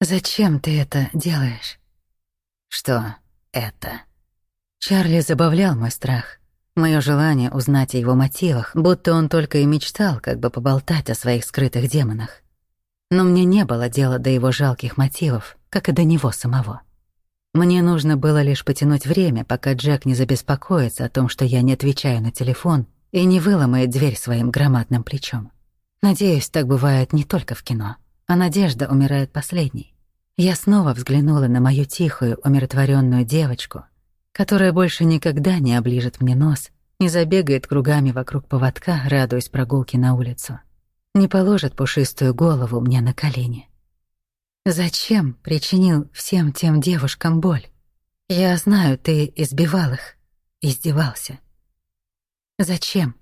«Зачем ты это делаешь?» «Что это?» Чарли забавлял мой страх, мое желание узнать о его мотивах, будто он только и мечтал как бы поболтать о своих скрытых демонах. Но мне не было дела до его жалких мотивов, как и до него самого. Мне нужно было лишь потянуть время, пока Джек не забеспокоится о том, что я не отвечаю на телефон и не выломает дверь своим громадным плечом. Надеюсь, так бывает не только в кино, а надежда умирает последней. Я снова взглянула на мою тихую, умиротворенную девочку, которая больше никогда не оближет мне нос, не забегает кругами вокруг поводка, радуясь прогулке на улицу, не положит пушистую голову мне на колени. Зачем причинил всем тем девушкам боль? Я знаю, ты избивал их, издевался. Зачем?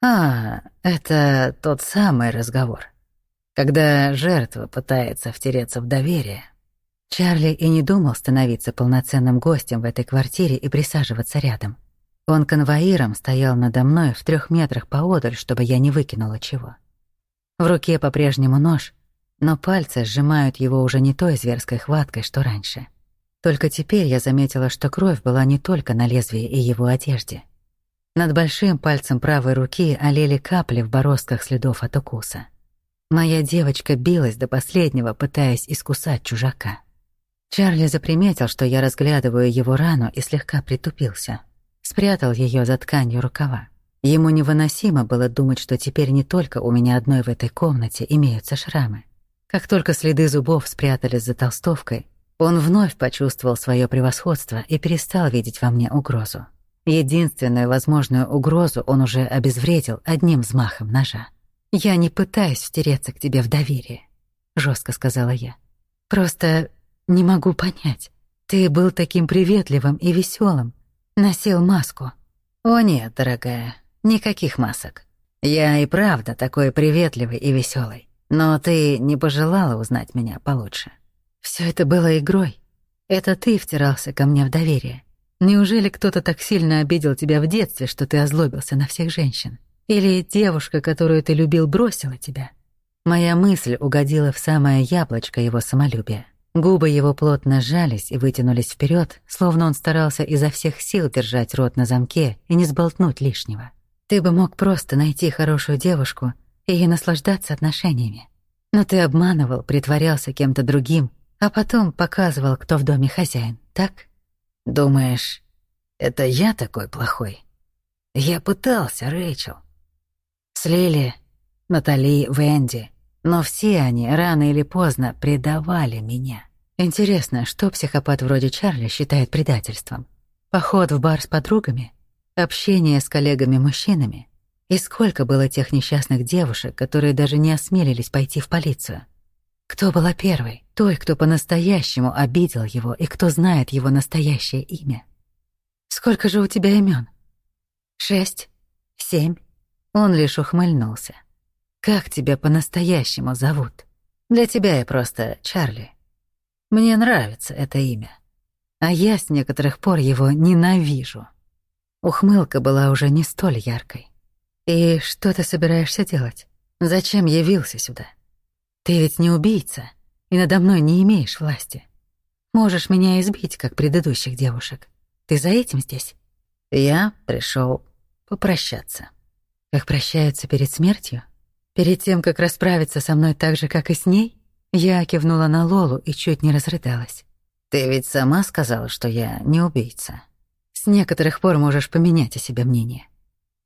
А, это тот самый разговор. Когда жертва пытается втереться в доверие. Чарли и не думал становиться полноценным гостем в этой квартире и присаживаться рядом. Он конвоиром стоял надо мной в трех метрах поодаль, чтобы я не выкинула чего. В руке по-прежнему нож, но пальцы сжимают его уже не той зверской хваткой, что раньше. Только теперь я заметила, что кровь была не только на лезвии и его одежде. Над большим пальцем правой руки олели капли в бороздках следов от укуса. Моя девочка билась до последнего, пытаясь искусать чужака. Чарли заприметил, что я разглядываю его рану и слегка притупился. Спрятал ее за тканью рукава. Ему невыносимо было думать, что теперь не только у меня одной в этой комнате имеются шрамы. Как только следы зубов спрятались за толстовкой, он вновь почувствовал свое превосходство и перестал видеть во мне угрозу. Единственную возможную угрозу он уже обезвредил одним взмахом ножа. «Я не пытаюсь втереться к тебе в доверие», — жестко сказала я. «Просто не могу понять. Ты был таким приветливым и веселым, Носил маску». «О нет, дорогая, никаких масок. Я и правда такой приветливый и веселый. Но ты не пожелала узнать меня получше. Все это было игрой. Это ты втирался ко мне в доверие. Неужели кто-то так сильно обидел тебя в детстве, что ты озлобился на всех женщин? Или девушка, которую ты любил, бросила тебя? Моя мысль угодила в самое яблочко его самолюбия. Губы его плотно сжались и вытянулись вперед, словно он старался изо всех сил держать рот на замке и не сболтнуть лишнего. Ты бы мог просто найти хорошую девушку и наслаждаться отношениями. Но ты обманывал, притворялся кем-то другим, а потом показывал, кто в доме хозяин, так? Думаешь, это я такой плохой? Я пытался, Рэйчел. С Лили, Натали, Венди, но все они рано или поздно предавали меня. Интересно, что психопат вроде Чарли считает предательством? Поход в бар с подругами? Общение с коллегами-мужчинами? И сколько было тех несчастных девушек, которые даже не осмелились пойти в полицию? Кто была первой? Той, кто по-настоящему обидел его и кто знает его настоящее имя? Сколько же у тебя имен? Шесть? Семь? Он лишь ухмыльнулся. Как тебя по-настоящему зовут? Для тебя я просто Чарли. Мне нравится это имя. А я с некоторых пор его ненавижу. Ухмылка была уже не столь яркой. «И что ты собираешься делать? Зачем явился сюда? Ты ведь не убийца, и надо мной не имеешь власти. Можешь меня избить, как предыдущих девушек. Ты за этим здесь?» «Я пришел попрощаться». «Как прощаются перед смертью? Перед тем, как расправиться со мной так же, как и с ней?» Я кивнула на Лолу и чуть не разрыдалась. «Ты ведь сама сказала, что я не убийца». «С некоторых пор можешь поменять о себе мнение.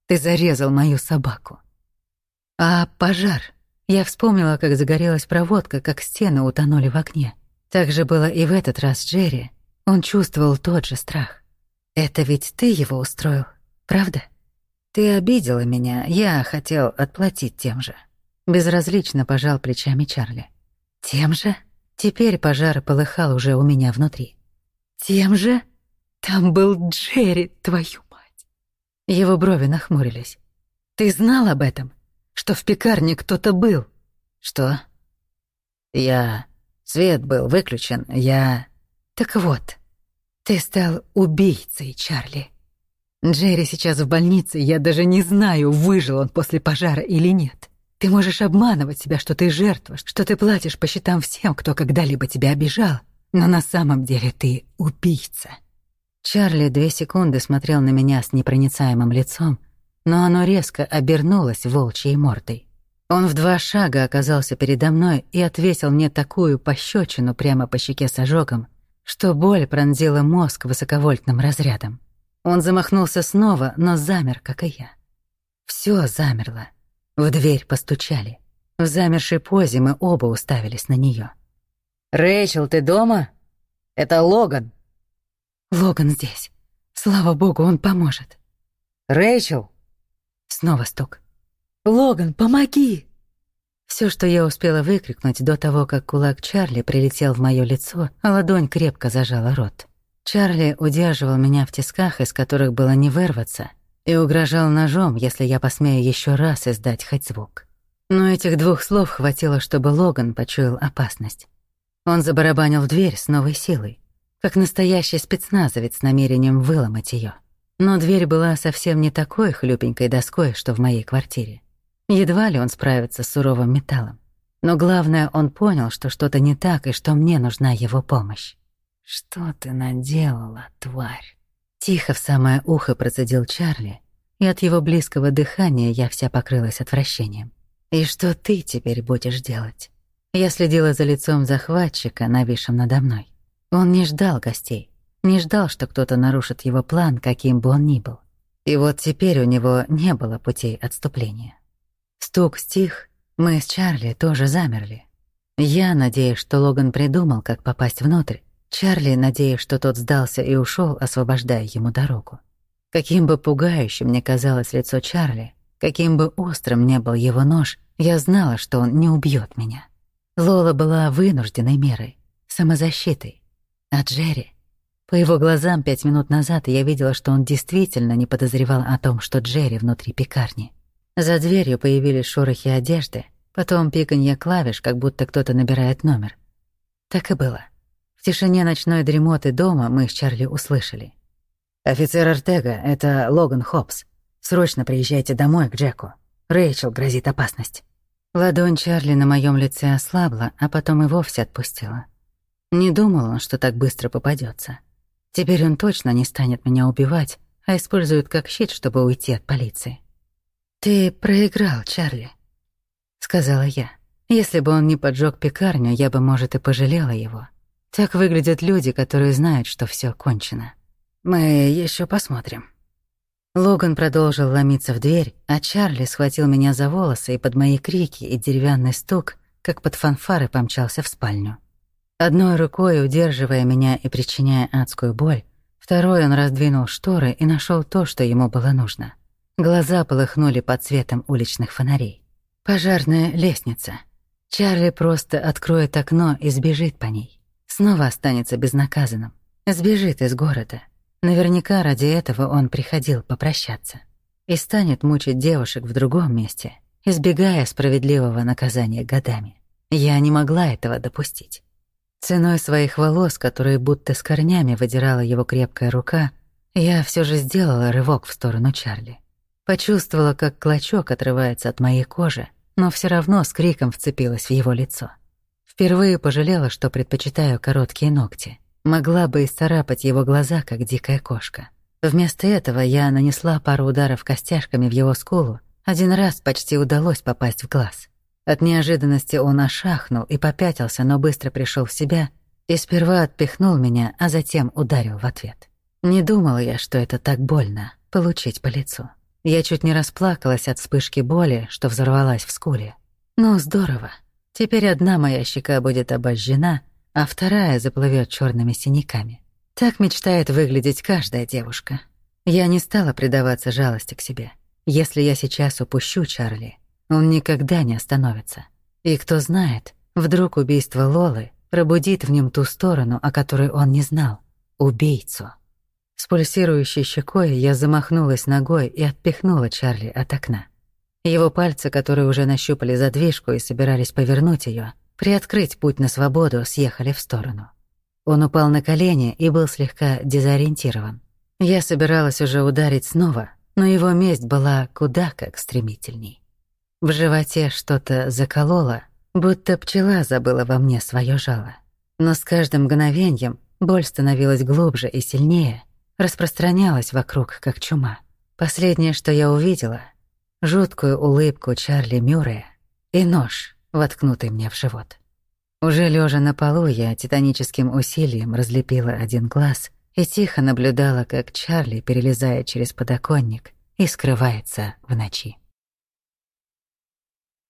Ты зарезал мою собаку. А пожар? Я вспомнила, как загорелась проводка, как стены утонули в огне. Так же было и в этот раз Джерри. Он чувствовал тот же страх. Это ведь ты его устроил, правда? Ты обидела меня, я хотел отплатить тем же. Безразлично пожал плечами Чарли. Тем же? Теперь пожар полыхал уже у меня внутри. Тем же? Там был Джерри, твою его брови нахмурились. «Ты знал об этом? Что в пекарне кто-то был?» «Что?» «Я... Свет был выключен, я...» «Так вот, ты стал убийцей, Чарли. Джерри сейчас в больнице, я даже не знаю, выжил он после пожара или нет. Ты можешь обманывать себя, что ты жертва, что ты платишь по счетам всем, кто когда-либо тебя обижал, но на самом деле ты убийца. Чарли две секунды смотрел на меня с непроницаемым лицом, но оно резко обернулось волчьей мордой. Он в два шага оказался передо мной и отвесил мне такую пощечину прямо по щеке с ожогом, что боль пронзила мозг высоковольтным разрядом. Он замахнулся снова, но замер, как и я. Все замерло. В дверь постучали. В замершей позе мы оба уставились на нее. «Рэйчел, ты дома? Это Логан». «Логан здесь. Слава богу, он поможет». «Рэйчел!» Снова стук. «Логан, помоги!» Все, что я успела выкрикнуть до того, как кулак Чарли прилетел в мое лицо, а ладонь крепко зажала рот. Чарли удерживал меня в тисках, из которых было не вырваться, и угрожал ножом, если я посмею еще раз издать хоть звук. Но этих двух слов хватило, чтобы Логан почуял опасность. Он забарабанил в дверь с новой силой, как настоящий спецназовец с намерением выломать ее. Но дверь была совсем не такой хлюпенькой доской, что в моей квартире. Едва ли он справится с суровым металлом. Но главное, он понял, что что-то не так и что мне нужна его помощь. «Что ты наделала, тварь?» Тихо в самое ухо процедил Чарли, и от его близкого дыхания я вся покрылась отвращением. «И что ты теперь будешь делать?» Я следила за лицом захватчика, нависшим надо мной. Он не ждал гостей, не ждал, что кто-то нарушит его план, каким бы он ни был. И вот теперь у него не было путей отступления. Стук стих, мы с Чарли тоже замерли. Я, надеясь, что Логан придумал, как попасть внутрь, Чарли, надеясь, что тот сдался и ушел, освобождая ему дорогу. Каким бы пугающим мне казалось лицо Чарли, каким бы острым не был его нож, я знала, что он не убьет меня. Лола была вынужденной мерой, самозащитой. А Джерри... По его глазам пять минут назад я видела, что он действительно не подозревал о том, что Джерри внутри пекарни. За дверью появились шорохи одежды, потом пиканье клавиш, как будто кто-то набирает номер. Так и было. Тишине ночной дремоты дома мы с Чарли услышали. «Офицер Артега, это Логан Хопс. Срочно приезжайте домой к Джеку. Рэйчел грозит опасность». Ладонь Чарли на моем лице ослабла, а потом и вовсе отпустила. Не думал он, что так быстро попадется. Теперь он точно не станет меня убивать, а использует как щит, чтобы уйти от полиции. «Ты проиграл, Чарли», — сказала я. «Если бы он не поджег пекарню, я бы, может, и пожалела его. Так выглядят люди, которые знают, что все кончено. Мы еще посмотрим». Логан продолжил ломиться в дверь, а Чарли схватил меня за волосы и под мои крики и деревянный стук, как под фанфары, помчался в спальню. Одной рукой удерживая меня и причиняя адскую боль, второй он раздвинул шторы и нашел то, что ему было нужно — Глаза полыхнули под светом уличных фонарей. Пожарная лестница. Чарли просто откроет окно и сбежит по ней. Снова останется безнаказанным. Сбежит из города. Наверняка ради этого он приходил попрощаться. И станет мучить девушек в другом месте, избегая справедливого наказания годами. Я не могла этого допустить. Ценой своих волос, которые будто с корнями выдирала его крепкая рука, я все же сделала рывок в сторону Чарли. Почувствовала, как клочок отрывается от моей кожи, но все равно с криком вцепилась в его лицо. Впервые пожалела, что предпочитаю короткие ногти. Могла бы исцарапать его глаза, как дикая кошка. Вместо этого я нанесла пару ударов костяшками в его скулу. Один раз почти удалось попасть в глаз. От неожиданности он ошахнул и попятился, но быстро пришел в себя и сперва отпихнул меня, а затем ударил в ответ. Не думала я, что это так больно — получить по лицу. Я чуть не расплакалась от вспышки боли, что взорвалась в скуле. Ну, здорово. Теперь одна моя щека будет обожжена, а вторая заплывет черными синяками. Так мечтает выглядеть каждая девушка. Я не стала предаваться жалости к себе. Если я сейчас упущу Чарли, он никогда не остановится. И кто знает, вдруг убийство Лолы пробудит в нем ту сторону, о которой он не знал — убийцу. С пульсирующей щекой я замахнулась ногой и отпихнула Чарли от окна. Его пальцы, которые уже нащупали задвижку и собирались повернуть ее, приоткрыть путь на свободу, съехали в сторону. Он упал на колени и был слегка дезориентирован. Я собиралась уже ударить снова, но его месть была куда как стремительней. В животе что-то закололо, будто пчела забыла во мне свое жало. Но с каждым мгновением боль становилась глубже и сильнее, распространялась вокруг, как чума. Последнее, что я увидела — жуткую улыбку Чарли Мюррея и нож, воткнутый мне в живот. Уже лежа на полу, я титаническим усилием разлепила один глаз и тихо наблюдала, как Чарли перелезает через подоконник и скрывается в ночи.